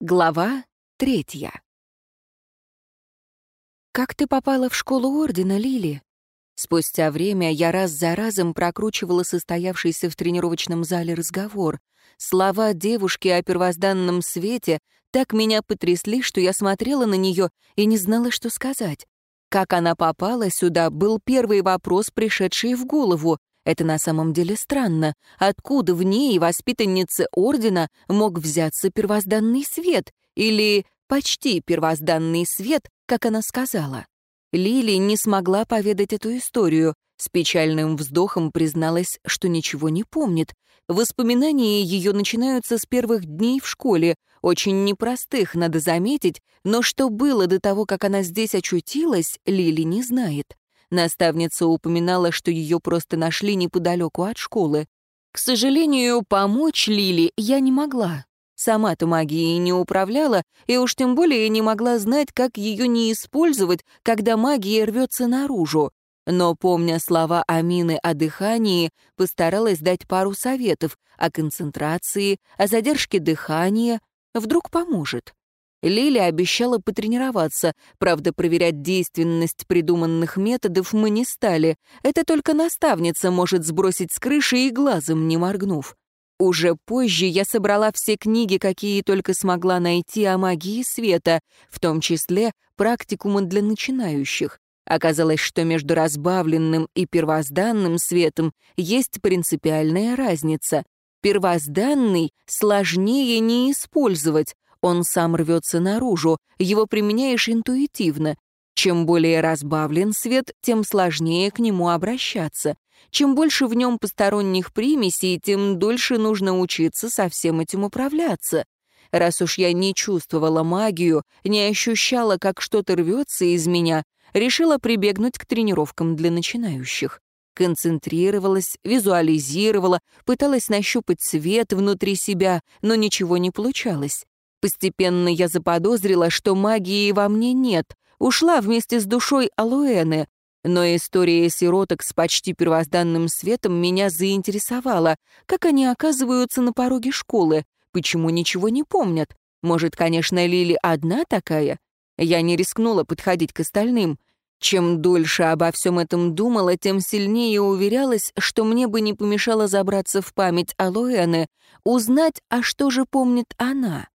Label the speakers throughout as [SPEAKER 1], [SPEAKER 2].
[SPEAKER 1] Глава третья. «Как ты попала в школу Ордена, Лили?» Спустя время я раз за разом прокручивала состоявшийся в тренировочном зале разговор. Слова девушки о первозданном свете так меня потрясли, что я смотрела на нее и не знала, что сказать. Как она попала сюда, был первый вопрос, пришедший в голову. Это на самом деле странно. Откуда в ней, воспитаннице Ордена, мог взяться первозданный свет? Или почти первозданный свет, как она сказала? Лили не смогла поведать эту историю. С печальным вздохом призналась, что ничего не помнит. Воспоминания ее начинаются с первых дней в школе, очень непростых, надо заметить, но что было до того, как она здесь очутилась, Лили не знает. Наставница упоминала, что ее просто нашли неподалеку от школы. К сожалению, помочь Лили я не могла. Сама-то магией не управляла, и уж тем более не могла знать, как ее не использовать, когда магия рвется наружу. Но, помня слова Амины о дыхании, постаралась дать пару советов о концентрации, о задержке дыхания. Вдруг поможет. Лили обещала потренироваться, правда, проверять действенность придуманных методов мы не стали. Это только наставница может сбросить с крыши и глазом не моргнув. Уже позже я собрала все книги, какие только смогла найти о магии света, в том числе практикумы для начинающих. Оказалось, что между разбавленным и первозданным светом есть принципиальная разница. Первозданный сложнее не использовать, он сам рвется наружу, его применяешь интуитивно. Чем более разбавлен свет, тем сложнее к нему обращаться. Чем больше в нем посторонних примесей, тем дольше нужно учиться со всем этим управляться. Раз уж я не чувствовала магию, не ощущала, как что-то рвется из меня, решила прибегнуть к тренировкам для начинающих. Концентрировалась, визуализировала, пыталась нащупать свет внутри себя, но ничего не получалось. Постепенно я заподозрила, что магии во мне нет, ушла вместе с душой Алуэны, но история сироток с почти первозданным светом меня заинтересовала. Как они оказываются на пороге школы? Почему ничего не помнят? Может, конечно, Лили одна такая? Я не рискнула подходить к остальным. Чем дольше обо всем этом думала, тем сильнее уверялась, что мне бы не помешало забраться в память Алоэны, узнать, а что же помнит она.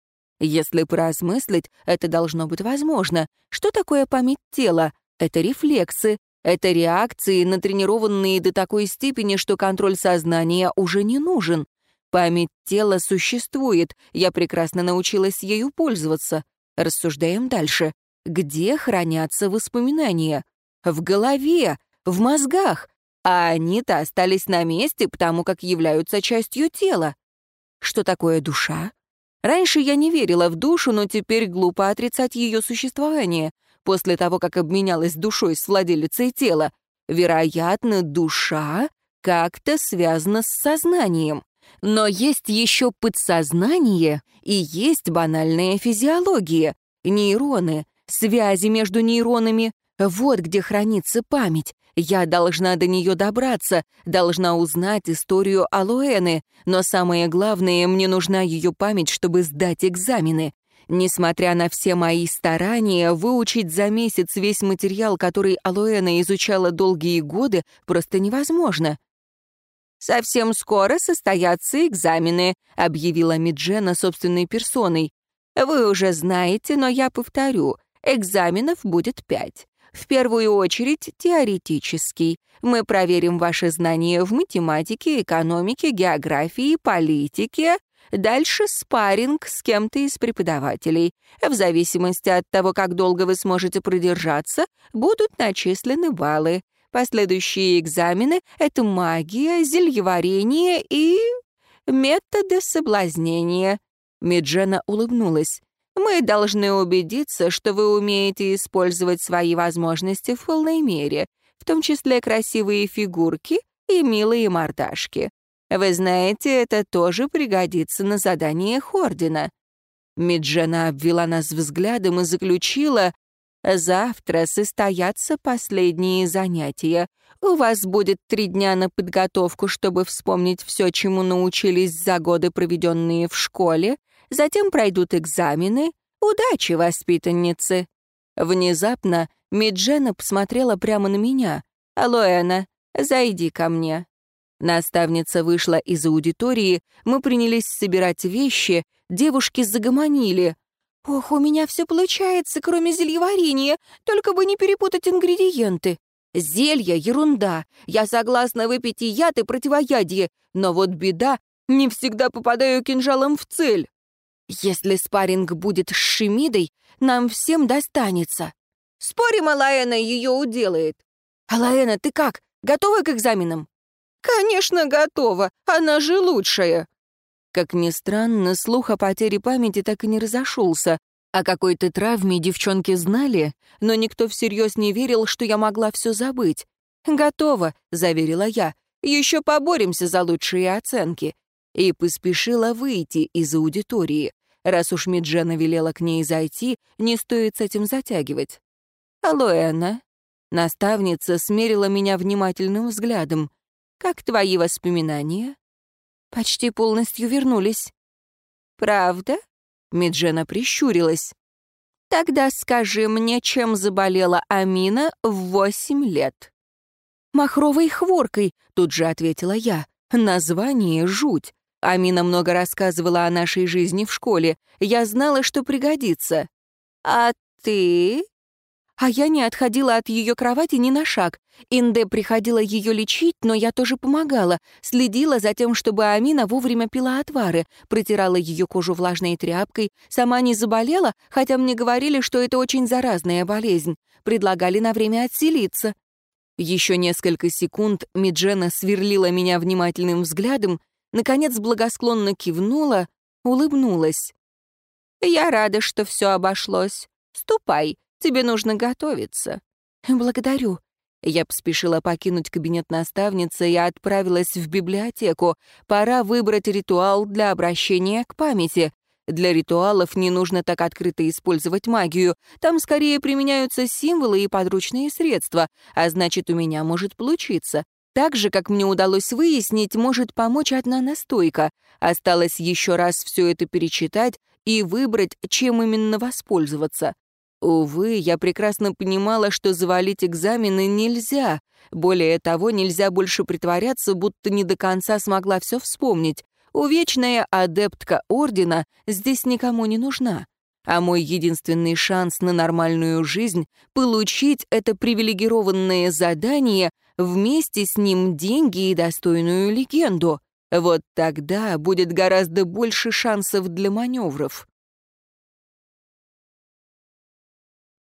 [SPEAKER 1] Если поразмыслить, это должно быть возможно. Что такое память тела? Это рефлексы, это реакции, натренированные до такой степени, что контроль сознания уже не нужен. Память тела существует, я прекрасно научилась ею пользоваться. Рассуждаем дальше. Где хранятся воспоминания? В голове, в мозгах. А они-то остались на месте, потому как являются частью тела. Что такое душа? Раньше я не верила в душу, но теперь глупо отрицать ее существование. После того, как обменялась душой с владелицей тела, вероятно, душа как-то связана с сознанием. Но есть еще подсознание и есть банальная физиология, нейроны, связи между нейронами. Вот где хранится память. Я должна до нее добраться, должна узнать историю Алоэны, но самое главное, мне нужна ее память, чтобы сдать экзамены. Несмотря на все мои старания, выучить за месяц весь материал, который Алоэна изучала долгие годы, просто невозможно. «Совсем скоро состоятся экзамены», — объявила Миджена собственной персоной. «Вы уже знаете, но я повторю, экзаменов будет пять. В первую очередь теоретический. Мы проверим ваши знания в математике, экономике, географии, политике. Дальше спарринг с кем-то из преподавателей. В зависимости от того, как долго вы сможете продержаться, будут начислены баллы. Последующие экзамены — это магия, зельеварение и... методы соблазнения. Меджена улыбнулась. Мы должны убедиться, что вы умеете использовать свои возможности в полной мере, в том числе красивые фигурки и милые мордашки. Вы знаете, это тоже пригодится на заданиях Ордена». Миджана обвела нас взглядом и заключила, Завтра состоятся последние занятия. У вас будет три дня на подготовку, чтобы вспомнить все, чему научились за годы, проведенные в школе. Затем пройдут экзамены. Удачи, воспитанницы!» Внезапно Миджена посмотрела прямо на меня. «Алоэна, зайди ко мне». Наставница вышла из аудитории, мы принялись собирать вещи, девушки загомонили. «Ох, у меня все получается, кроме зельеварения, только бы не перепутать ингредиенты. Зелье — ерунда. Я согласна выпить и яд, и противоядие, но вот беда, не всегда попадаю кинжалом в цель. Если спарринг будет с Шемидой, нам всем достанется. Спорим, Алаэна ее уделает. Алаэна, ты как, готова к экзаменам? Конечно, готова. Она же лучшая. Как ни странно, слух о потере памяти так и не разошелся. О какой-то травме девчонки знали, но никто всерьез не верил, что я могла все забыть. «Готово», — заверила я. «Еще поборемся за лучшие оценки». И поспешила выйти из аудитории. Раз уж Миджена велела к ней зайти, не стоит с этим затягивать. «Алло, Энна». Наставница смерила меня внимательным взглядом. «Как твои воспоминания?» почти полностью вернулись. «Правда?» — Меджена прищурилась. «Тогда скажи мне, чем заболела Амина в восемь лет?» «Махровой хворкой», — тут же ответила я. «Название — жуть. Амина много рассказывала о нашей жизни в школе. Я знала, что пригодится». «А ты?» А я не отходила от ее кровати ни на шаг. Инде приходила ее лечить, но я тоже помогала. Следила за тем, чтобы Амина вовремя пила отвары, протирала ее кожу влажной тряпкой, сама не заболела, хотя мне говорили, что это очень заразная болезнь. Предлагали на время отселиться. Еще несколько секунд Миджена сверлила меня внимательным взглядом, наконец благосклонно кивнула, улыбнулась. «Я рада, что все обошлось. Ступай, Тебе нужно готовиться». «Благодарю». Я поспешила покинуть кабинет наставницы и отправилась в библиотеку. Пора выбрать ритуал для обращения к памяти. Для ритуалов не нужно так открыто использовать магию. Там скорее применяются символы и подручные средства, а значит, у меня может получиться. Так же, как мне удалось выяснить, может помочь одна настойка. Осталось еще раз все это перечитать и выбрать, чем именно воспользоваться. Увы, я прекрасно понимала, что завалить экзамены нельзя. Более того, нельзя больше притворяться, будто не до конца смогла все вспомнить. Увечная адептка Ордена здесь никому не нужна. А мой единственный шанс на нормальную жизнь — получить это привилегированное задание, вместе с ним деньги и достойную легенду. Вот тогда будет гораздо больше шансов для маневров.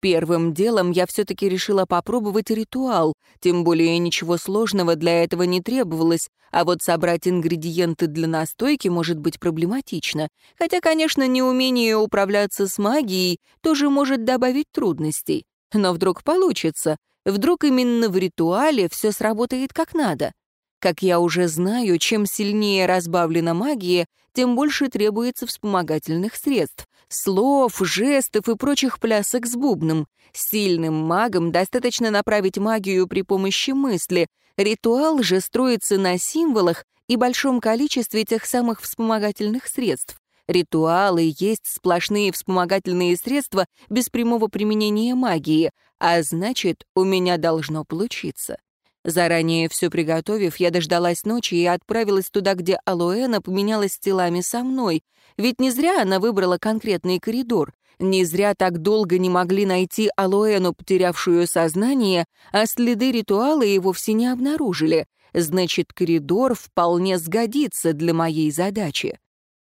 [SPEAKER 1] Первым делом я все-таки решила попробовать ритуал, тем более ничего сложного для этого не требовалось, а вот собрать ингредиенты для настойки может быть проблематично. Хотя, конечно, неумение управляться с магией тоже может добавить трудностей. Но вдруг получится, вдруг именно в ритуале все сработает как надо. Как я уже знаю, чем сильнее разбавлена магия, тем больше требуется вспомогательных средств, слов, жестов и прочих плясок с бубном. Сильным магам достаточно направить магию при помощи мысли. Ритуал же строится на символах и большом количестве тех самых вспомогательных средств. Ритуалы есть сплошные вспомогательные средства без прямого применения магии, а значит, у меня должно получиться. Заранее все приготовив, я дождалась ночи и отправилась туда, где Алоэна поменялась телами со мной. Ведь не зря она выбрала конкретный коридор. Не зря так долго не могли найти Алоэну, потерявшую сознание, а следы ритуала и вовсе не обнаружили. Значит, коридор вполне сгодится для моей задачи.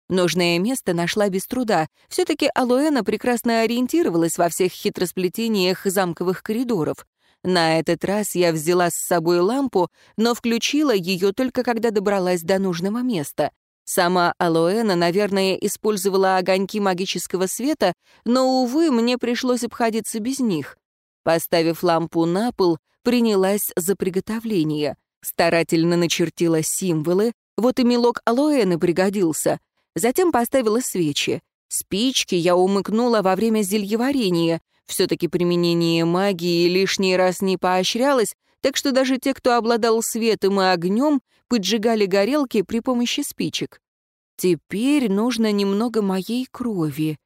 [SPEAKER 1] Нужное место нашла без труда. Все-таки Алоэна прекрасно ориентировалась во всех хитросплетениях замковых коридоров. На этот раз я взяла с собой лампу, но включила ее только когда добралась до нужного места. Сама Алоэна, наверное, использовала огоньки магического света, но, увы, мне пришлось обходиться без них. Поставив лампу на пол, принялась за приготовление. Старательно начертила символы, вот и мелок Алоэны пригодился. Затем поставила свечи. Спички я умыкнула во время зельеварения. Все-таки применение магии лишний раз не поощрялось, так что даже те, кто обладал светом и огнем, поджигали горелки при помощи спичек. Теперь нужно немного моей крови.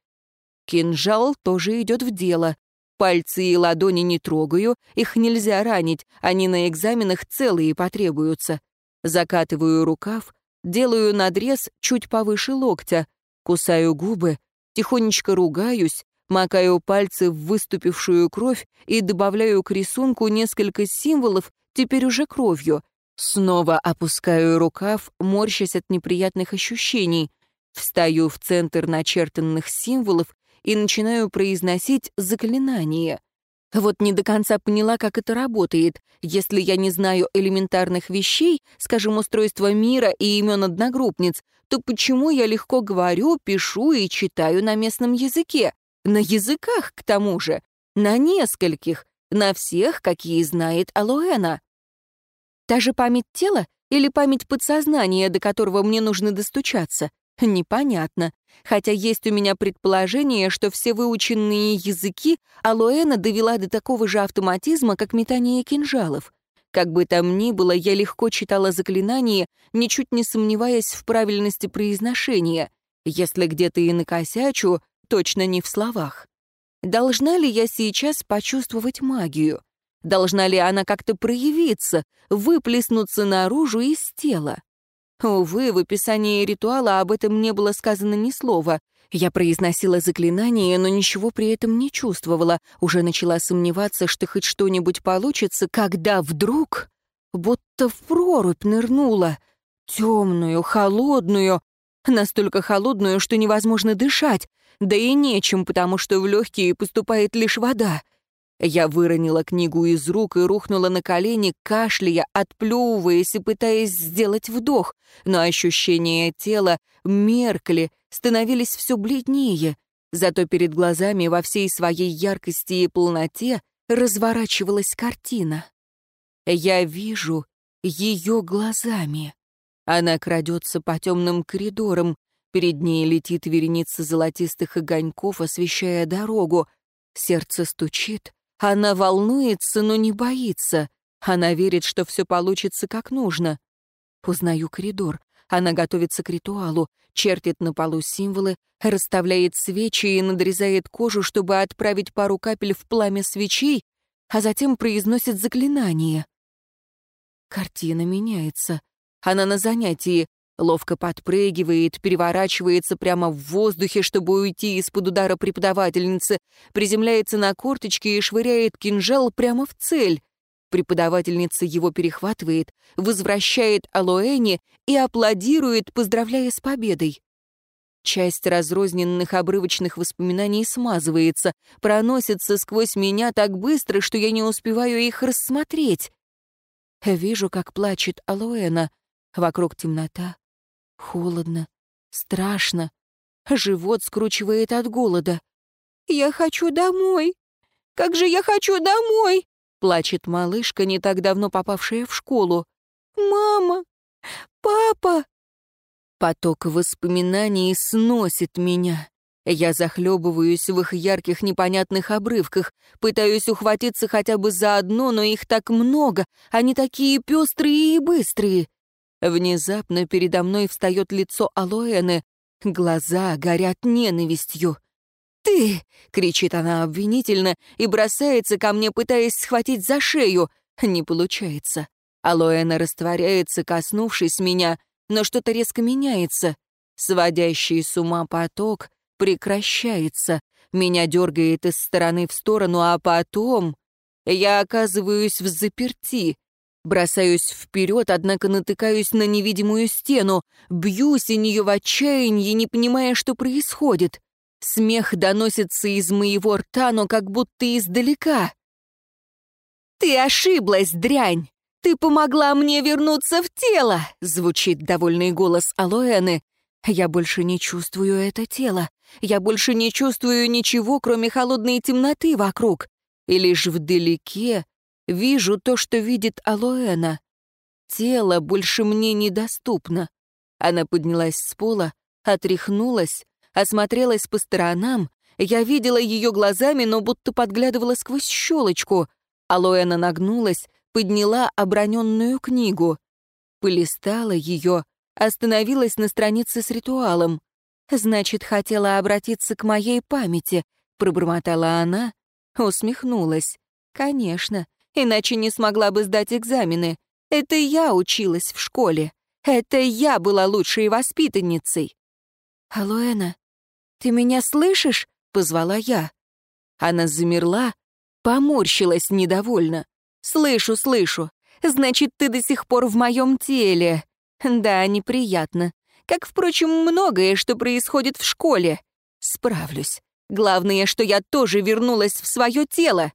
[SPEAKER 1] Кинжал тоже идет в дело. Пальцы и ладони не трогаю, их нельзя ранить, они на экзаменах целые потребуются. Закатываю рукав, делаю надрез чуть повыше локтя, кусаю губы, тихонечко ругаюсь, макаю пальцы в выступившую кровь и добавляю к рисунку несколько символов, теперь уже кровью. Снова опускаю рукав, морщась от неприятных ощущений. Встаю в центр начертанных символов и начинаю произносить заклинание. Вот не до конца поняла, как это работает. Если я не знаю элементарных вещей, скажем, устройства мира и имен одногруппниц, то почему я легко говорю, пишу и читаю на местном языке? На языках, к тому же. На нескольких. На всех, какие знает Алоэна. Та же память тела или память подсознания, до которого мне нужно достучаться? Непонятно. Хотя есть у меня предположение, что все выученные языки Алоэна довела до такого же автоматизма, как метание кинжалов. Как бы там ни было, я легко читала заклинания, ничуть не сомневаясь в правильности произношения. Если где-то и накосячу, точно не в словах. Должна ли я сейчас почувствовать магию? Должна ли она как-то проявиться, выплеснуться наружу из тела? Увы, в описании ритуала об этом не было сказано ни слова. Я произносила заклинание, но ничего при этом не чувствовала. Уже начала сомневаться, что хоть что-нибудь получится, когда вдруг будто в прорубь нырнула. Темную, холодную, настолько холодную, что невозможно дышать, да и нечем, потому что в легкие поступает лишь вода. Я выронила книгу из рук и рухнула на колени, кашляя, отплевываясь и пытаясь сделать вдох, но ощущения тела меркли, становились все бледнее, зато перед глазами во всей своей яркости и полноте разворачивалась картина. Я вижу ее глазами. Она крадется по темным коридорам, Перед ней летит вереница золотистых огоньков, освещая дорогу. Сердце стучит. Она волнуется, но не боится. Она верит, что все получится как нужно. Узнаю коридор. Она готовится к ритуалу, чертит на полу символы, расставляет свечи и надрезает кожу, чтобы отправить пару капель в пламя свечей, а затем произносит заклинание. Картина меняется. Она на занятии, Ловко подпрыгивает, переворачивается прямо в воздухе, чтобы уйти из-под удара преподавательницы, приземляется на корточки и швыряет кинжал прямо в цель. Преподавательница его перехватывает, возвращает Алоэне и аплодирует, поздравляя с победой. Часть разрозненных обрывочных воспоминаний смазывается, проносится сквозь меня так быстро, что я не успеваю их рассмотреть. Вижу, как плачет Алоэна. Вокруг темнота, Холодно, страшно. Живот скручивает от голода. «Я хочу домой! Как же я хочу домой!» Плачет малышка, не так давно попавшая в школу. «Мама! Папа!» Поток воспоминаний сносит меня. Я захлебываюсь в их ярких непонятных обрывках, пытаюсь ухватиться хотя бы за одно, но их так много, они такие пестрые и быстрые. Внезапно передо мной встает лицо Алоэны, глаза горят ненавистью. «Ты!» — кричит она обвинительно и бросается ко мне, пытаясь схватить за шею. Не получается. Алоэна растворяется, коснувшись меня, но что-то резко меняется. Сводящий с ума поток прекращается. Меня дергает из стороны в сторону, а потом я оказываюсь в заперти. Бросаюсь вперед, однако натыкаюсь на невидимую стену, бьюсь и нее в отчаянии, не понимая, что происходит. Смех доносится из моего рта, но как будто издалека. «Ты ошиблась, дрянь! Ты помогла мне вернуться в тело!» — звучит довольный голос Алоэны. «Я больше не чувствую это тело. Я больше не чувствую ничего, кроме холодной темноты вокруг. И лишь вдалеке Вижу то, что видит Алоэна. Тело больше мне недоступно. Она поднялась с пола, отряхнулась, осмотрелась по сторонам, Я видела ее глазами, но будто подглядывала сквозь щелочку. Алоэна нагнулась, подняла оброненную книгу. Полистала ее, остановилась на странице с ритуалом. «Значит, хотела обратиться к моей памяти», — пробормотала она, усмехнулась. «Конечно, иначе не смогла бы сдать экзамены. Это я училась в школе. Это я была лучшей воспитанницей». «Алоэна, ты меня слышишь?» — позвала я. Она замерла, поморщилась недовольно. «Слышу, слышу. Значит, ты до сих пор в моем теле. Да, неприятно. Как, впрочем, многое, что происходит в школе. Справлюсь. Главное, что я тоже вернулась в свое тело».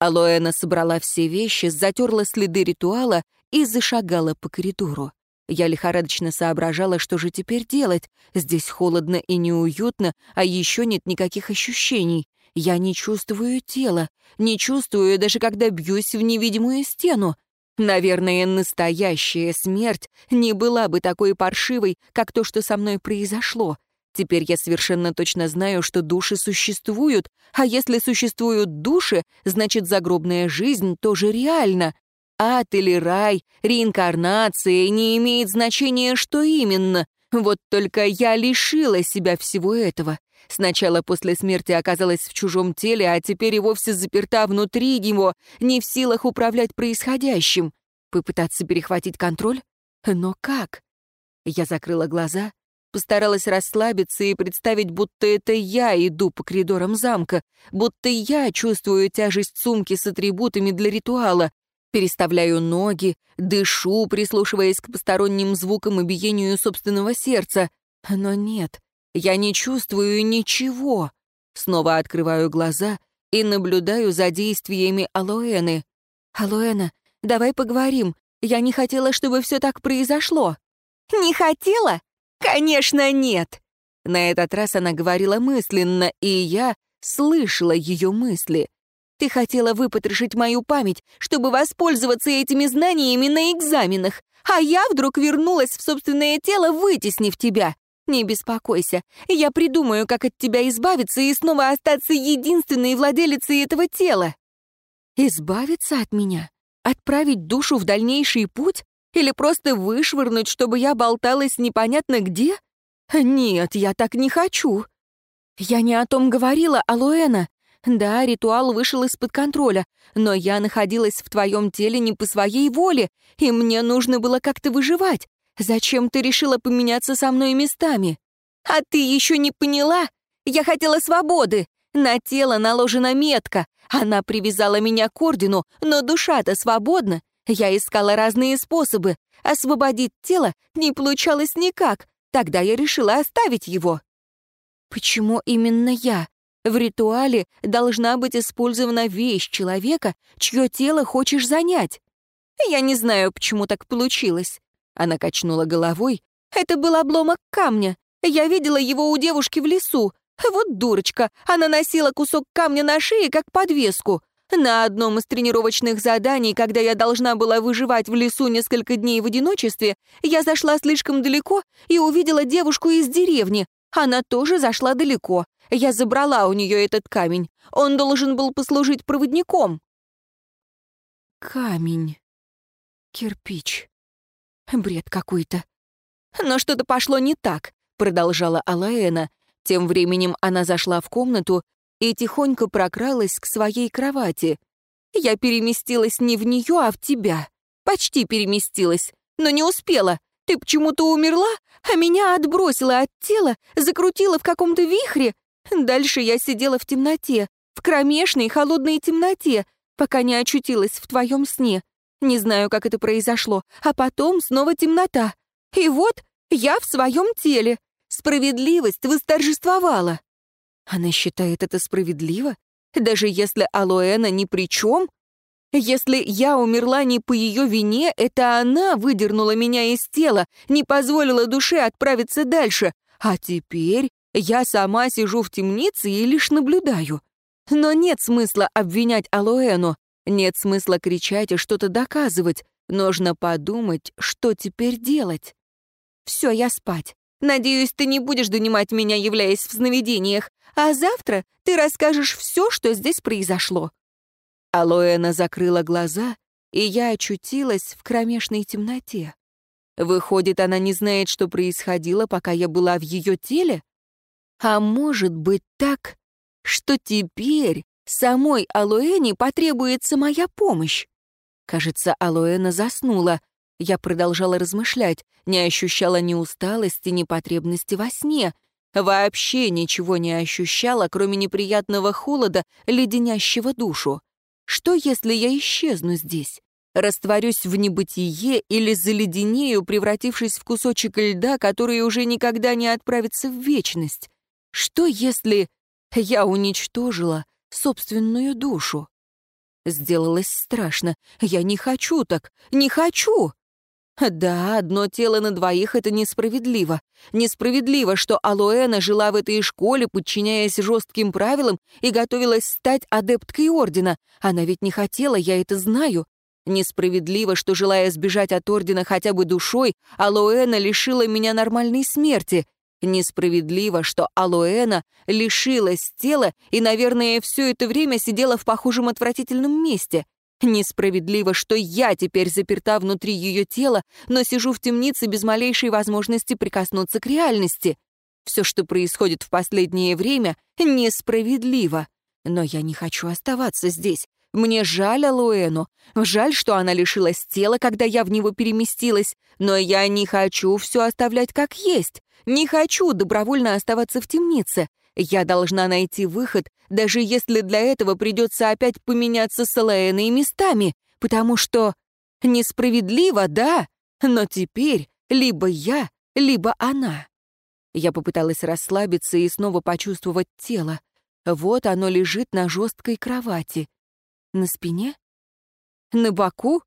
[SPEAKER 1] Алоэна собрала все вещи, затерла следы ритуала и зашагала по коридору. Я лихорадочно соображала, что же теперь делать. Здесь холодно и неуютно, а еще нет никаких ощущений. Я не чувствую тела, не чувствую, даже когда бьюсь в невидимую стену. Наверное, настоящая смерть не была бы такой паршивой, как то, что со мной произошло. Теперь я совершенно точно знаю, что души существуют, а если существуют души, значит, загробная жизнь тоже реальна. Ад или рай, реинкарнация, не имеет значения, что именно. Вот только я лишила себя всего этого. Сначала после смерти оказалась в чужом теле, а теперь и вовсе заперта внутри него, не в силах управлять происходящим. Попытаться перехватить контроль? Но как? Я закрыла глаза, постаралась расслабиться и представить, будто это я иду по коридорам замка, будто я чувствую тяжесть сумки с атрибутами для ритуала, переставляю ноги, дышу, прислушиваясь к посторонним звукам и биению собственного сердца. Но нет, я не чувствую ничего. Снова открываю глаза и наблюдаю за действиями Алоэны. «Алоэна, давай поговорим. Я не хотела, чтобы все так произошло». «Не хотела? Конечно, нет!» На этот раз она говорила мысленно, и я слышала ее мысли. «Ты хотела выпотрошить мою память, чтобы воспользоваться этими знаниями на экзаменах, а я вдруг вернулась в собственное тело, вытеснив тебя. Не беспокойся, я придумаю, как от тебя избавиться и снова остаться единственной владелицей этого тела. Избавиться от меня? Отправить душу в дальнейший путь? Или просто вышвырнуть, чтобы я болталась непонятно где? Нет, я так не хочу. Я не о том говорила, Алоэна. Да, ритуал вышел из-под контроля, но я находилась в твоем теле не по своей воле, и мне нужно было как-то выживать. Зачем ты решила поменяться со мной местами? А ты еще не поняла? Я хотела свободы. На тело наложена метка. Она привязала меня к ордену, но душа-то свободна. Я искала разные способы. Освободить тело не получалось никак. Тогда я решила оставить его. Почему именно я? В ритуале должна быть использована вещь человека, чье тело хочешь занять. Я не знаю, почему так получилось. Она качнула головой. «Это был обломок камня. Я видела его у девушки в лесу. Вот дурочка, она носила кусок камня на шее, как подвеску. На одном из тренировочных заданий, когда я должна была выживать в лесу несколько дней в одиночестве, я зашла слишком далеко и увидела девушку из деревни. Она тоже зашла далеко. Я забрала у нее этот камень. Он должен был послужить проводником. Камень. Кирпич. Бред какой-то. Но что-то пошло не так, продолжала Алаэна. Тем временем она зашла в комнату и тихонько прокралась к своей кровати. Я переместилась не в нее, а в тебя. Почти переместилась, но не успела. Ты почему-то умерла, а меня отбросила от тела, закрутила в каком-то вихре. Дальше я сидела в темноте, в кромешной холодной темноте, пока не очутилась в твоем сне. Не знаю, как это произошло. А потом снова темнота. И вот я в своем теле. Справедливость восторжествовала. Она считает это справедливо? Даже если Алоэна ни при чем? Если я умерла не по ее вине, это она выдернула меня из тела, не позволила душе отправиться дальше. А теперь я сама сижу в темнице и лишь наблюдаю. Но нет смысла обвинять Алоэну. Нет смысла кричать и что-то доказывать. Нужно подумать, что теперь делать. Все, я спать. Надеюсь, ты не будешь донимать меня, являясь в сновидениях, а завтра ты расскажешь все, что здесь произошло». Алоэна закрыла глаза, и я очутилась в кромешной темноте. Выходит, она не знает, что происходило, пока я была в ее теле? А может быть так, что теперь самой Алоэне потребуется моя помощь? Кажется, Алоэна заснула. Я продолжала размышлять, не ощущала ни усталости, ни потребности во сне. Вообще ничего не ощущала, кроме неприятного холода, леденящего душу. Что, если я исчезну здесь? Растворюсь в небытие или заледенею, превратившись в кусочек льда, который уже никогда не отправится в вечность? Что, если я уничтожила собственную душу? Сделалось страшно. Я не хочу так, не хочу. Да, одно тело на двоих — это несправедливо. Несправедливо, что Алоэна жила в этой школе, подчиняясь жестким правилам, и готовилась стать адепткой Ордена. Она ведь не хотела, я это знаю. Несправедливо, что, желая сбежать от Ордена хотя бы душой, Алоэна лишила меня нормальной смерти. Несправедливо, что Алоэна лишилась тела и, наверное, все это время сидела в похожем отвратительном месте. Несправедливо, что я теперь заперта внутри ее тела, но сижу в темнице без малейшей возможности прикоснуться к реальности. Все, что происходит в последнее время, несправедливо. Но я не хочу оставаться здесь. Мне жаль Алуэну. Жаль, что она лишилась тела, когда я в него переместилась. Но я не хочу все оставлять как есть. Не хочу добровольно оставаться в темнице. Я должна найти выход, даже если для этого придется опять поменяться с Алаэной местами, потому что несправедливо, да, но теперь либо я, либо она. Я попыталась расслабиться и снова почувствовать тело. Вот оно лежит на жесткой кровати. На спине? На боку?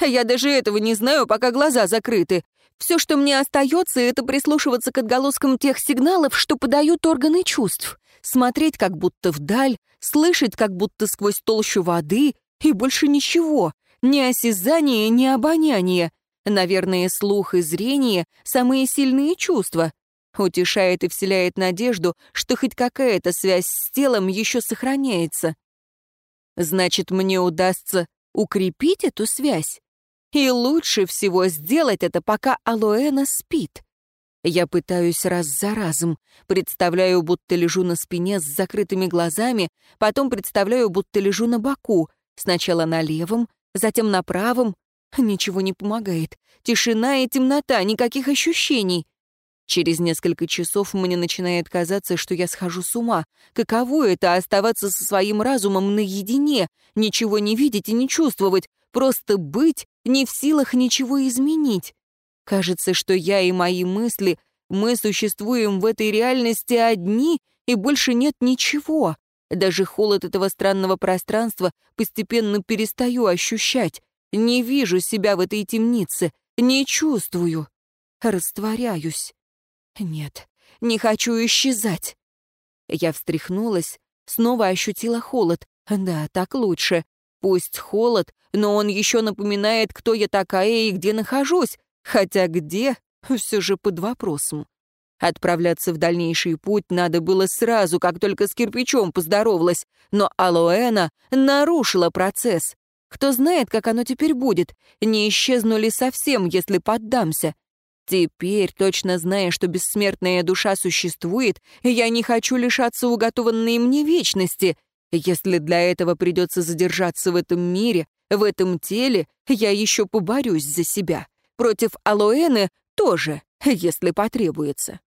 [SPEAKER 1] Я даже этого не знаю, пока глаза закрыты. Все, что мне остается, это прислушиваться к отголоскам тех сигналов, что подают органы чувств, смотреть как будто вдаль, слышать как будто сквозь толщу воды, и больше ничего, ни осязания, ни обоняния. Наверное, слух и зрение — самые сильные чувства. Утешает и вселяет надежду, что хоть какая-то связь с телом еще сохраняется. Значит, мне удастся укрепить эту связь. И лучше всего сделать это, пока Алоэна спит. Я пытаюсь раз за разом. Представляю, будто лежу на спине с закрытыми глазами, потом представляю, будто лежу на боку. Сначала на левом, затем на правом. Ничего не помогает. Тишина и темнота, никаких ощущений. Через несколько часов мне начинает казаться, что я схожу с ума. Каково это — оставаться со своим разумом наедине, ничего не видеть и не чувствовать, просто быть, не в силах ничего изменить. Кажется, что я и мои мысли, мы существуем в этой реальности одни, и больше нет ничего. Даже холод этого странного пространства постепенно перестаю ощущать. Не вижу себя в этой темнице, не чувствую. Растворяюсь. Нет, не хочу исчезать. Я встряхнулась, снова ощутила холод. Да, так лучше. Пусть холод, но он еще напоминает, кто я такая и где нахожусь. Хотя где, все же под вопросом. Отправляться в дальнейший путь надо было сразу, как только с кирпичом поздоровалась, но Алоэна нарушила процесс. Кто знает, как оно теперь будет, не исчезну ли совсем, если поддамся. Теперь, точно зная, что бессмертная душа существует, я не хочу лишаться уготованной мне вечности. Если для этого придется задержаться в этом мире, в этом теле, я еще поборюсь за себя. Против Алоэны тоже, если потребуется.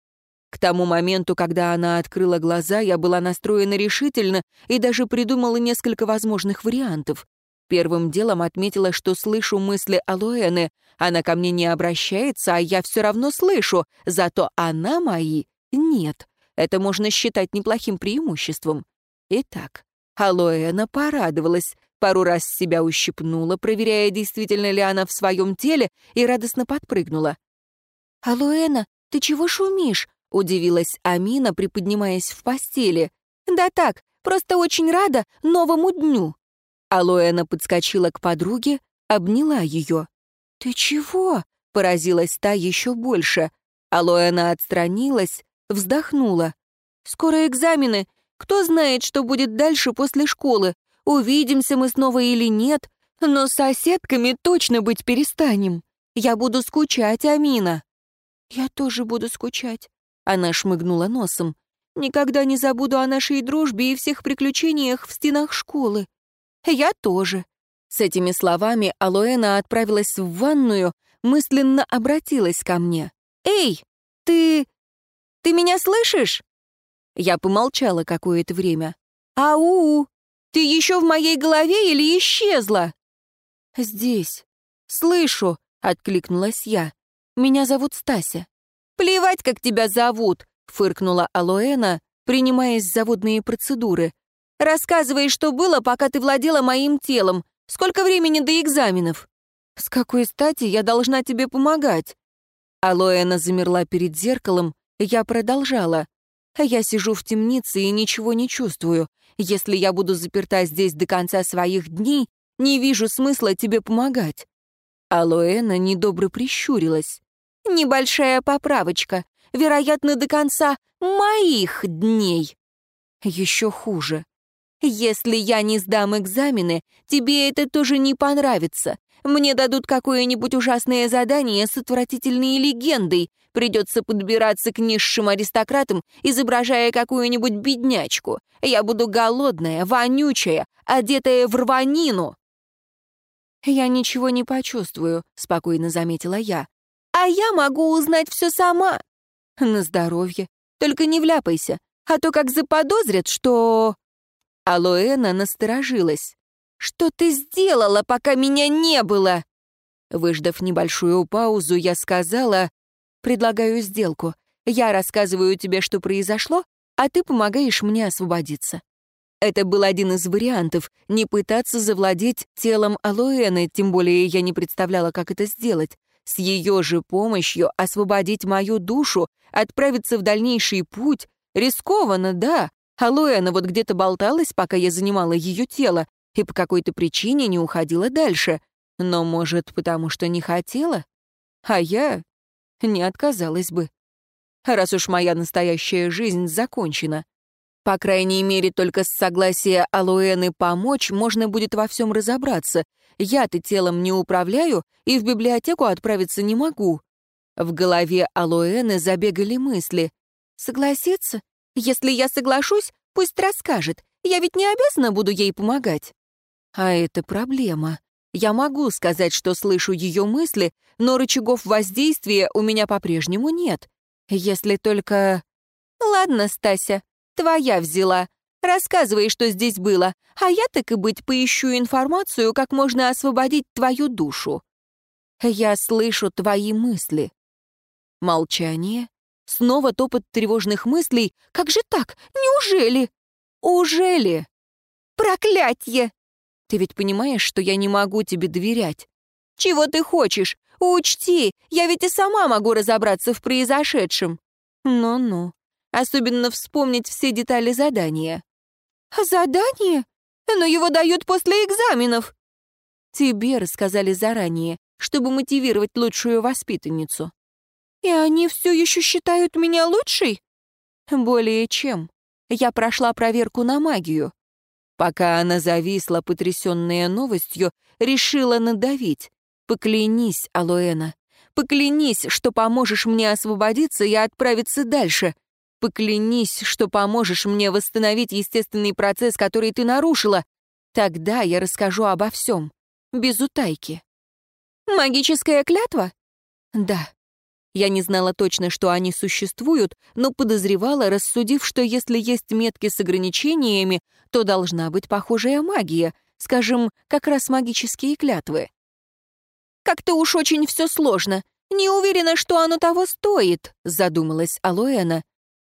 [SPEAKER 1] К тому моменту, когда она открыла глаза, я была настроена решительно и даже придумала несколько возможных вариантов. Первым делом отметила, что слышу мысли Алоэны. Она ко мне не обращается, а я все равно слышу, зато она мои нет. Это можно считать неплохим преимуществом. Итак, Алоэна порадовалась, пару раз себя ущипнула, проверяя, действительно ли она в своем теле, и радостно подпрыгнула. «Алоэна, ты чего шумишь?» — удивилась Амина, приподнимаясь в постели. «Да так, просто очень рада новому дню». Алоэна подскочила к подруге, обняла ее. «Ты чего?» — поразилась та еще больше. Алоэна отстранилась, вздохнула. «Скоро экзамены. Кто знает, что будет дальше после школы? Увидимся мы снова или нет, но с соседками точно быть перестанем. Я буду скучать, Амина». «Я тоже буду скучать», — она шмыгнула носом. «Никогда не забуду о нашей дружбе и всех приключениях в стенах школы. Я тоже». С этими словами Алоэна отправилась в ванную, мысленно обратилась ко мне. «Эй, ты... ты меня слышишь?» Я помолчала какое-то время. «Ау! Ты еще в моей голове или исчезла?» «Здесь. Слышу», — откликнулась я. «Меня зовут Стася». «Плевать, как тебя зовут», — фыркнула Алоэна, принимаясь за водные процедуры. «Рассказывай, что было, пока ты владела моим телом. Сколько времени до экзаменов?» «С какой стати я должна тебе помогать?» Алоэна замерла перед зеркалом, я продолжала. Я сижу в темнице и ничего не чувствую. Если я буду заперта здесь до конца своих дней, не вижу смысла тебе помогать». Алоэна недобро прищурилась. «Небольшая поправочка. Вероятно, до конца моих дней». «Еще хуже. Если я не сдам экзамены, тебе это тоже не понравится. Мне дадут какое-нибудь ужасное задание с отвратительной легендой. Придется подбираться к низшим аристократам, изображая какую-нибудь беднячку. Я буду голодная, вонючая, одетая в рванину». «Я ничего не почувствую», — спокойно заметила я. «А я могу узнать все сама». «На здоровье. Только не вляпайся, а то как заподозрят, что...» Алоэна насторожилась. Что ты сделала, пока меня не было?» Выждав небольшую паузу, я сказала, «Предлагаю сделку. Я рассказываю тебе, что произошло, а ты помогаешь мне освободиться». Это был один из вариантов — не пытаться завладеть телом Алоэны, тем более я не представляла, как это сделать. С ее же помощью освободить мою душу, отправиться в дальнейший путь. Рискованно, да. Алоэна вот где-то болталась, пока я занимала ее тело, и по какой-то причине не уходила дальше. Но, может, потому что не хотела? А я не отказалась бы. Раз уж моя настоящая жизнь закончена. По крайней мере, только с согласия Алоэны помочь можно будет во всем разобраться. Я-то телом не управляю и в библиотеку отправиться не могу. В голове Алоэны забегали мысли. «Согласиться? Если я соглашусь, пусть расскажет. Я ведь не обязана буду ей помогать». А это проблема. Я могу сказать, что слышу ее мысли, но рычагов воздействия у меня по-прежнему нет. Если только... Ладно, Стася, твоя взяла. Рассказывай, что здесь было, а я, так и быть, поищу информацию, как можно освободить твою душу. Я слышу твои мысли. Молчание. Снова топот тревожных мыслей. Как же так? Неужели? Ужели? Проклятье! Ты ведь понимаешь, что я не могу тебе доверять? Чего ты хочешь? Учти, я ведь и сама могу разобраться в произошедшем. Ну-ну. Особенно вспомнить все детали задания. Задание? Но его дают после экзаменов. Тебе рассказали заранее, чтобы мотивировать лучшую воспитанницу. И они все еще считают меня лучшей? Более чем. Я прошла проверку на магию. Пока она зависла, потрясенная новостью, решила надавить. «Поклянись, Алоэна, поклянись, что поможешь мне освободиться и отправиться дальше. Поклянись, что поможешь мне восстановить естественный процесс, который ты нарушила. Тогда я расскажу обо всем, без утайки». «Магическая клятва?» «Да». Я не знала точно, что они существуют, но подозревала, рассудив, что если есть метки с ограничениями, то должна быть похожая магия, скажем, как раз магические клятвы. «Как-то уж очень все сложно. Не уверена, что оно того стоит», — задумалась Алоэна.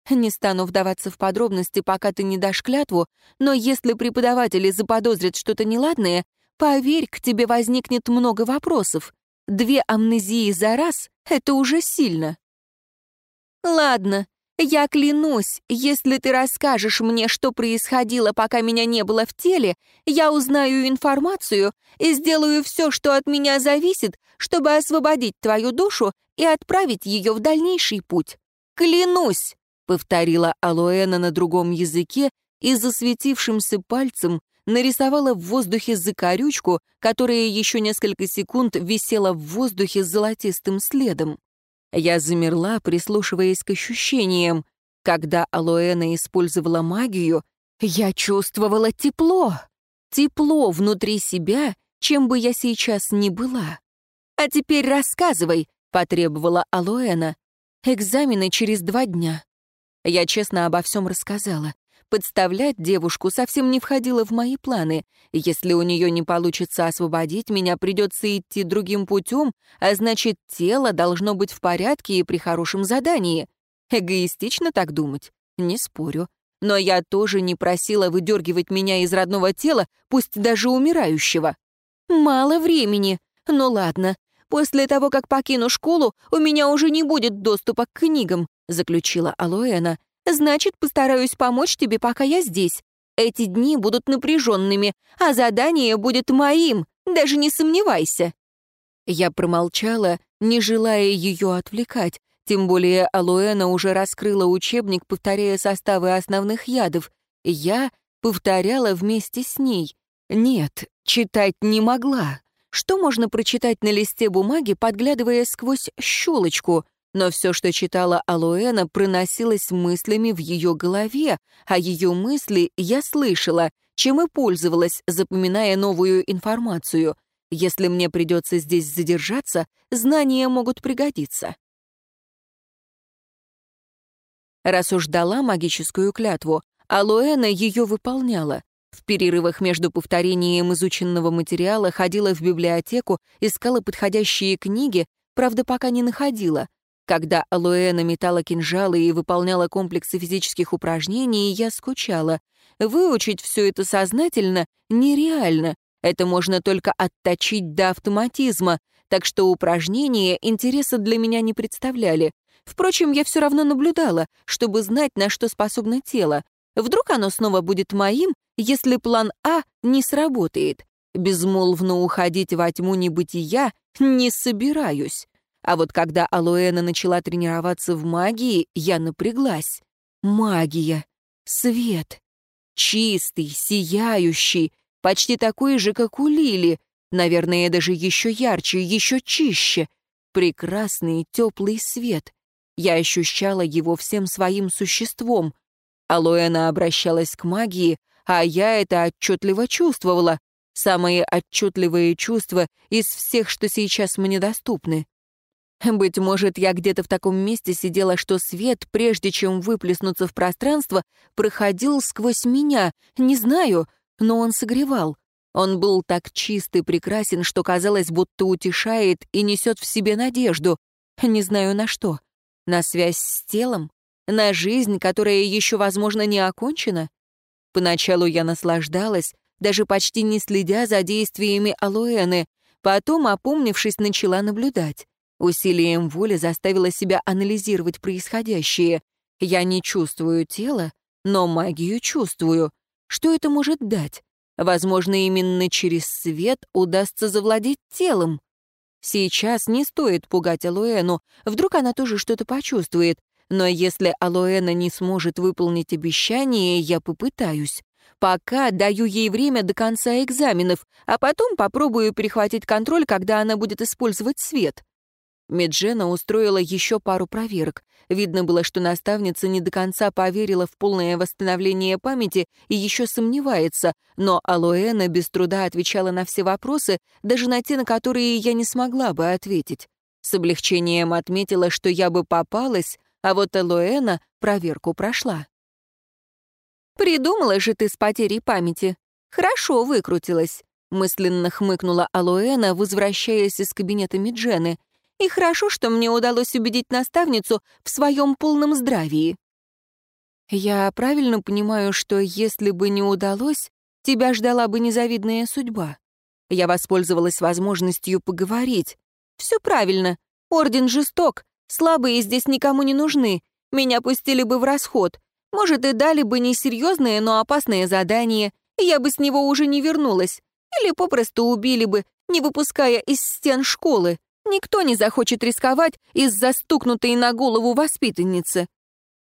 [SPEAKER 1] «Не стану вдаваться в подробности, пока ты не дашь клятву, но если преподаватели заподозрят что-то неладное, поверь, к тебе возникнет много вопросов. Две амнезии за раз — это уже сильно. Ладно, я клянусь, если ты расскажешь мне, что происходило, пока меня не было в теле, я узнаю информацию и сделаю все, что от меня зависит, чтобы освободить твою душу и отправить ее в дальнейший путь. Клянусь!» — повторила Алоэна на другом языке и засветившимся пальцем нарисовала в воздухе закорючку, которая еще несколько секунд висела в воздухе с золотистым следом. Я замерла, прислушиваясь к ощущениям. Когда Алоэна использовала магию, я чувствовала тепло. Тепло внутри себя, чем бы я сейчас ни была. «А теперь рассказывай», — потребовала Алоэна. «Экзамены через два дня». Я честно обо всем рассказала. Подставлять девушку совсем не входило в мои планы. Если у нее не получится освободить, меня придется идти другим путем, а значит, тело должно быть в порядке и при хорошем задании. Эгоистично так думать? Не спорю. Но я тоже не просила выдергивать меня из родного тела, пусть даже умирающего. Мало времени. Ну ладно. После того, как покину школу, у меня уже не будет доступа к книгам, заключила Алоэна. Значит, постараюсь помочь тебе, пока я здесь. Эти дни будут напряженными, а задание будет моим, даже не сомневайся». Я промолчала, не желая ее отвлекать, тем более Алоэна уже раскрыла учебник, повторяя составы основных ядов. Я повторяла вместе с ней. Нет, читать не могла. Что можно прочитать на листе бумаги, подглядывая сквозь щелочку — но все, что читала Алоэна, проносилось мыслями в ее голове, а ее мысли я слышала, чем и пользовалась, запоминая новую информацию. Если мне придется здесь задержаться, знания могут пригодиться. Раз уж дала магическую клятву, Алоэна ее выполняла. В перерывах между повторением изученного материала ходила в библиотеку, искала подходящие книги, правда, пока не находила — когда Алоэна метала кинжалы и выполняла комплексы физических упражнений, я скучала. Выучить все это сознательно нереально. Это можно только отточить до автоматизма, так что упражнения интереса для меня не представляли. Впрочем, я все равно наблюдала, чтобы знать, на что способно тело. Вдруг оно снова будет моим, если план А не сработает. Безмолвно уходить во тьму небытия не собираюсь. А вот когда Алоэна начала тренироваться в магии, я напряглась. Магия. Свет. Чистый, сияющий, почти такой же, как у Лили. Наверное, даже еще ярче, еще чище. Прекрасный, теплый свет. Я ощущала его всем своим существом. Алоэна обращалась к магии, а я это отчетливо чувствовала. Самые отчетливые чувства из всех, что сейчас мне доступны. Быть может, я где-то в таком месте сидела, что свет, прежде чем выплеснуться в пространство, проходил сквозь меня. Не знаю, но он согревал. Он был так чист и прекрасен, что казалось, будто утешает и несет в себе надежду. Не знаю на что. На связь с телом? На жизнь, которая еще, возможно, не окончена? Поначалу я наслаждалась, даже почти не следя за действиями Алоэны, потом, опомнившись, начала наблюдать. Усилием воли заставила себя анализировать происходящее. Я не чувствую тело, но магию чувствую. Что это может дать? Возможно, именно через свет удастся завладеть телом. Сейчас не стоит пугать Алоэну, вдруг она тоже что-то почувствует. Но если Алоэна не сможет выполнить обещание, я попытаюсь. Пока даю ей время до конца экзаменов, а потом попробую перехватить контроль, когда она будет использовать свет. Меджена устроила еще пару проверок. Видно было, что наставница не до конца поверила в полное восстановление памяти и еще сомневается, но Алоэна без труда отвечала на все вопросы, даже на те, на которые я не смогла бы ответить. С облегчением отметила, что я бы попалась, а вот Алоэна проверку прошла. «Придумала же ты с потерей памяти. Хорошо выкрутилась», — мысленно хмыкнула Алоэна, возвращаясь из кабинета Меджены — и хорошо, что мне удалось убедить наставницу в своем полном здравии. Я правильно понимаю, что если бы не удалось, тебя ждала бы незавидная судьба. Я воспользовалась возможностью поговорить. Все правильно. Орден жесток. Слабые здесь никому не нужны. Меня пустили бы в расход. Может, и дали бы несерьезное, но опасное задание. Я бы с него уже не вернулась. Или попросту убили бы, не выпуская из стен школы. Никто не захочет рисковать из-за стукнутой на голову воспитанницы.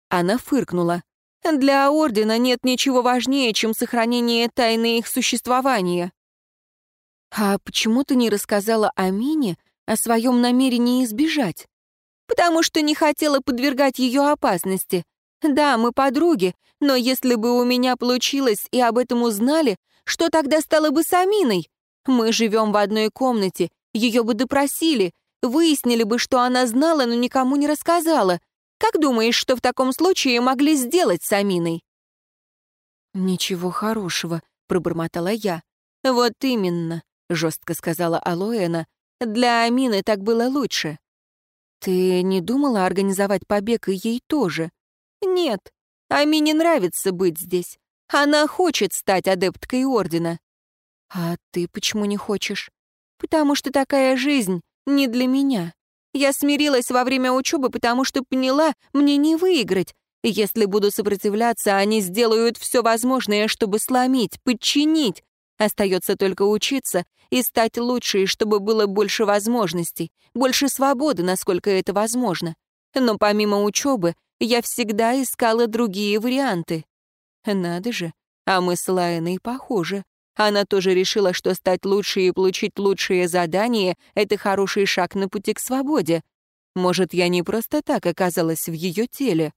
[SPEAKER 1] Она фыркнула. Для Ордена нет ничего важнее, чем сохранение тайны их существования. А почему ты не рассказала Амине о своем намерении избежать? Потому что не хотела подвергать ее опасности. Да, мы подруги, но если бы у меня получилось и об этом узнали, что тогда стало бы с Аминой? Мы живем в одной комнате, ее бы допросили, выяснили бы, что она знала, но никому не рассказала. Как думаешь, что в таком случае могли сделать с Аминой?» «Ничего хорошего», — пробормотала я. «Вот именно», — жестко сказала Алоэна. «Для Амины так было лучше». «Ты не думала организовать побег и ей тоже?» «Нет, Амине нравится быть здесь. Она хочет стать адепткой Ордена». «А ты почему не хочешь?» «Потому что такая жизнь не для меня. Я смирилась во время учебы, потому что поняла, мне не выиграть. Если буду сопротивляться, они сделают все возможное, чтобы сломить, подчинить. Остается только учиться и стать лучше, чтобы было больше возможностей, больше свободы, насколько это возможно. Но помимо учебы, я всегда искала другие варианты. Надо же, а мы с Лайной похожи. Она тоже решила, что стать лучше и получить лучшие задания — это хороший шаг на пути к свободе. Может, я не просто так оказалась в ее теле.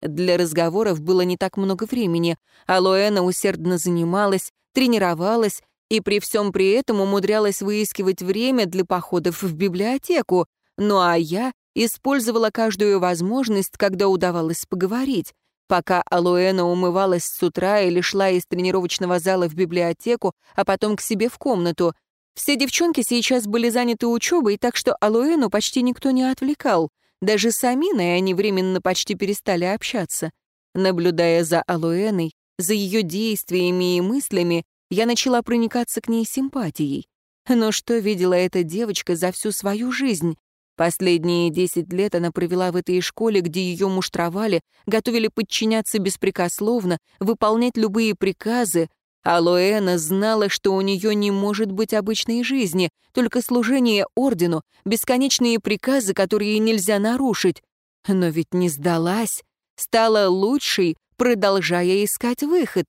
[SPEAKER 1] Для разговоров было не так много времени, а Лоэна усердно занималась, тренировалась и при всем при этом умудрялась выискивать время для походов в библиотеку, ну а я использовала каждую возможность, когда удавалось поговорить. Пока Алоэна умывалась с утра или шла из тренировочного зала в библиотеку, а потом к себе в комнату. Все девчонки сейчас были заняты учебой, так что Алоэну почти никто не отвлекал. Даже с Аминой они временно почти перестали общаться. Наблюдая за Алоэной, за ее действиями и мыслями, я начала проникаться к ней симпатией. Но что видела эта девочка за всю свою жизнь? Последние десять лет она провела в этой школе, где ее муштровали, готовили подчиняться беспрекословно, выполнять любые приказы, а Лоэна знала, что у нее не может быть обычной жизни, только служение ордену, бесконечные приказы, которые нельзя нарушить. Но ведь не сдалась, стала лучшей, продолжая искать выход.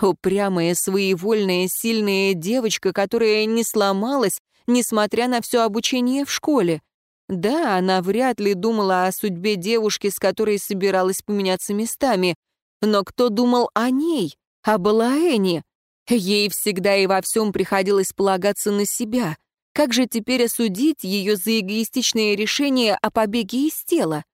[SPEAKER 1] Упрямая, своевольная, сильная девочка, которая не сломалась, несмотря на все обучение в школе. Да, она вряд ли думала о судьбе девушки, с которой собиралась поменяться местами. Но кто думал о ней, о Балаэне? Ей всегда и во всем приходилось полагаться на себя. Как же теперь осудить ее за эгоистичное решение о побеге из тела?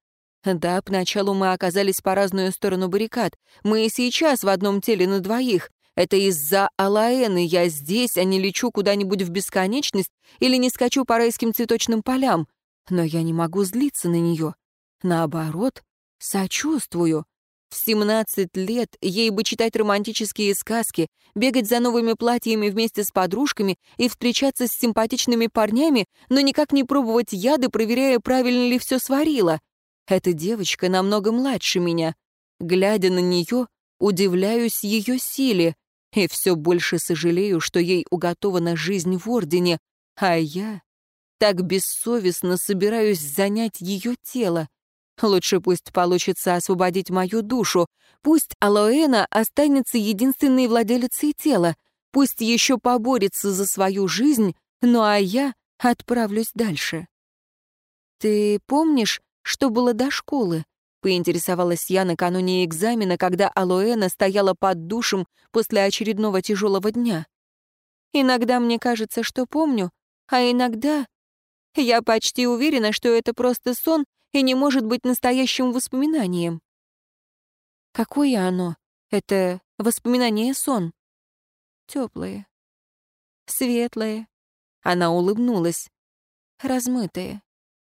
[SPEAKER 1] Да, поначалу мы оказались по разную сторону баррикад. Мы и сейчас в одном теле на двоих. Это из-за Алаэны я здесь, а не лечу куда-нибудь в бесконечность или не скачу по райским цветочным полям. Но я не могу злиться на нее. Наоборот, сочувствую. В 17 лет ей бы читать романтические сказки, бегать за новыми платьями вместе с подружками и встречаться с симпатичными парнями, но никак не пробовать яды, проверяя, правильно ли все сварила. Эта девочка намного младше меня. Глядя на нее, удивляюсь ее силе и все больше сожалею, что ей уготована жизнь в Ордене, а я так бессовестно собираюсь занять ее тело. Лучше пусть получится освободить мою душу. Пусть Алоэна останется единственной владелицей тела. Пусть еще поборется за свою жизнь, ну а я отправлюсь дальше. «Ты помнишь, что было до школы?» — поинтересовалась я накануне экзамена, когда Алоэна стояла под душем после очередного тяжелого дня. «Иногда мне кажется, что помню, а иногда я почти уверена, что это просто сон и не может быть настоящим воспоминанием. Какое оно? Это воспоминание-сон. Теплое. Светлое. Она улыбнулась. Размытое.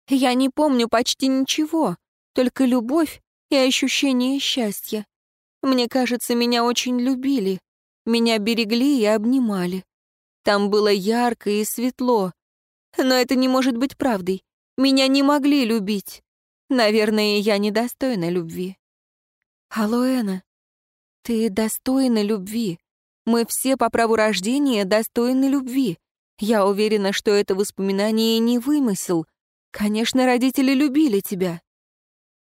[SPEAKER 1] Я не помню почти ничего, только любовь и ощущение счастья. Мне кажется, меня очень любили. Меня берегли и обнимали. Там было ярко и светло, но это не может быть правдой. Меня не могли любить. Наверное, я недостойна любви. Алоэна, ты достойна любви. Мы все по праву рождения достойны любви. Я уверена, что это воспоминание не вымысел. Конечно, родители любили тебя.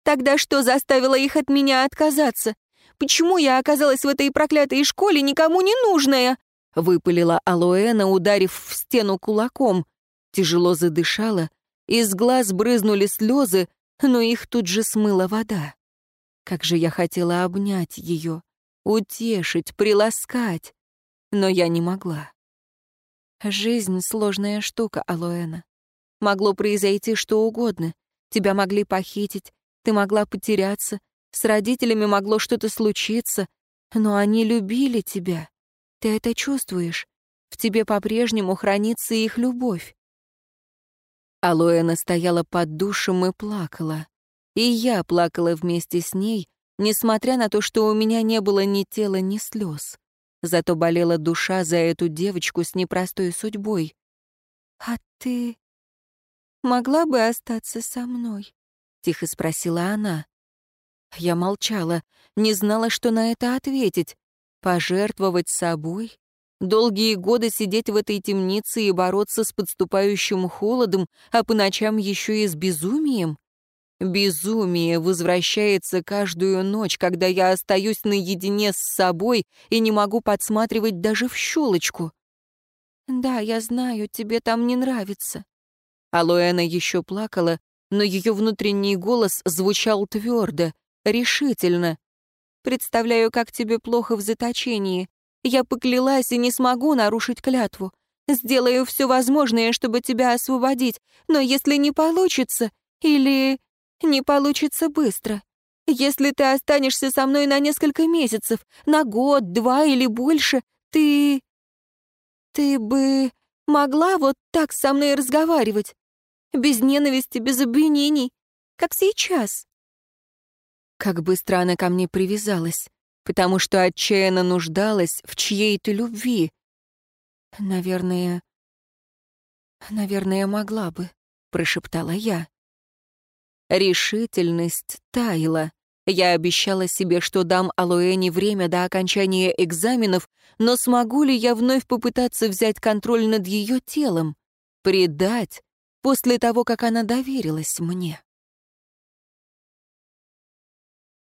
[SPEAKER 1] Тогда что заставило их от меня отказаться? Почему я оказалась в этой проклятой школе, никому не нужная?» — выпалила Алоэна, ударив в стену кулаком. Тяжело задышала, из глаз брызнули слезы, но их тут же смыла вода. Как же я хотела обнять ее, утешить, приласкать, но я не могла. Жизнь — сложная штука, Алоэна. Могло произойти что угодно. Тебя могли похитить, ты могла потеряться, с родителями могло что-то случиться, но они любили тебя. Ты это чувствуешь. В тебе по-прежнему хранится их любовь. Алоэна стояла под душем и плакала. И я плакала вместе с ней, несмотря на то, что у меня не было ни тела, ни слез. Зато болела душа за эту девочку с непростой судьбой. «А ты могла бы остаться со мной?» — тихо спросила она. Я молчала, не знала, что на это ответить. Пожертвовать собой? Долгие годы сидеть в этой темнице и бороться с подступающим холодом, а по ночам еще и с безумием? Безумие возвращается каждую ночь, когда я остаюсь наедине с собой и не могу подсматривать даже в щелочку. «Да, я знаю, тебе там не нравится». Алоэна еще плакала, но ее внутренний голос звучал твердо решительно. Представляю, как тебе плохо в заточении. Я поклялась и не смогу нарушить клятву. Сделаю все возможное, чтобы тебя освободить, но если не получится, или не получится быстро, если ты останешься со мной на несколько месяцев, на год, два или больше, ты... Ты бы могла вот так со мной разговаривать? Без ненависти, без обвинений, как сейчас. Как быстро она ко мне привязалась, потому что отчаянно нуждалась в чьей-то любви. Наверное... Наверное, могла бы, прошептала я. Решительность таяла. Я обещала себе, что дам Алоэне время до окончания экзаменов, но смогу ли я вновь попытаться взять контроль над ее телом? Предать после того, как она доверилась мне?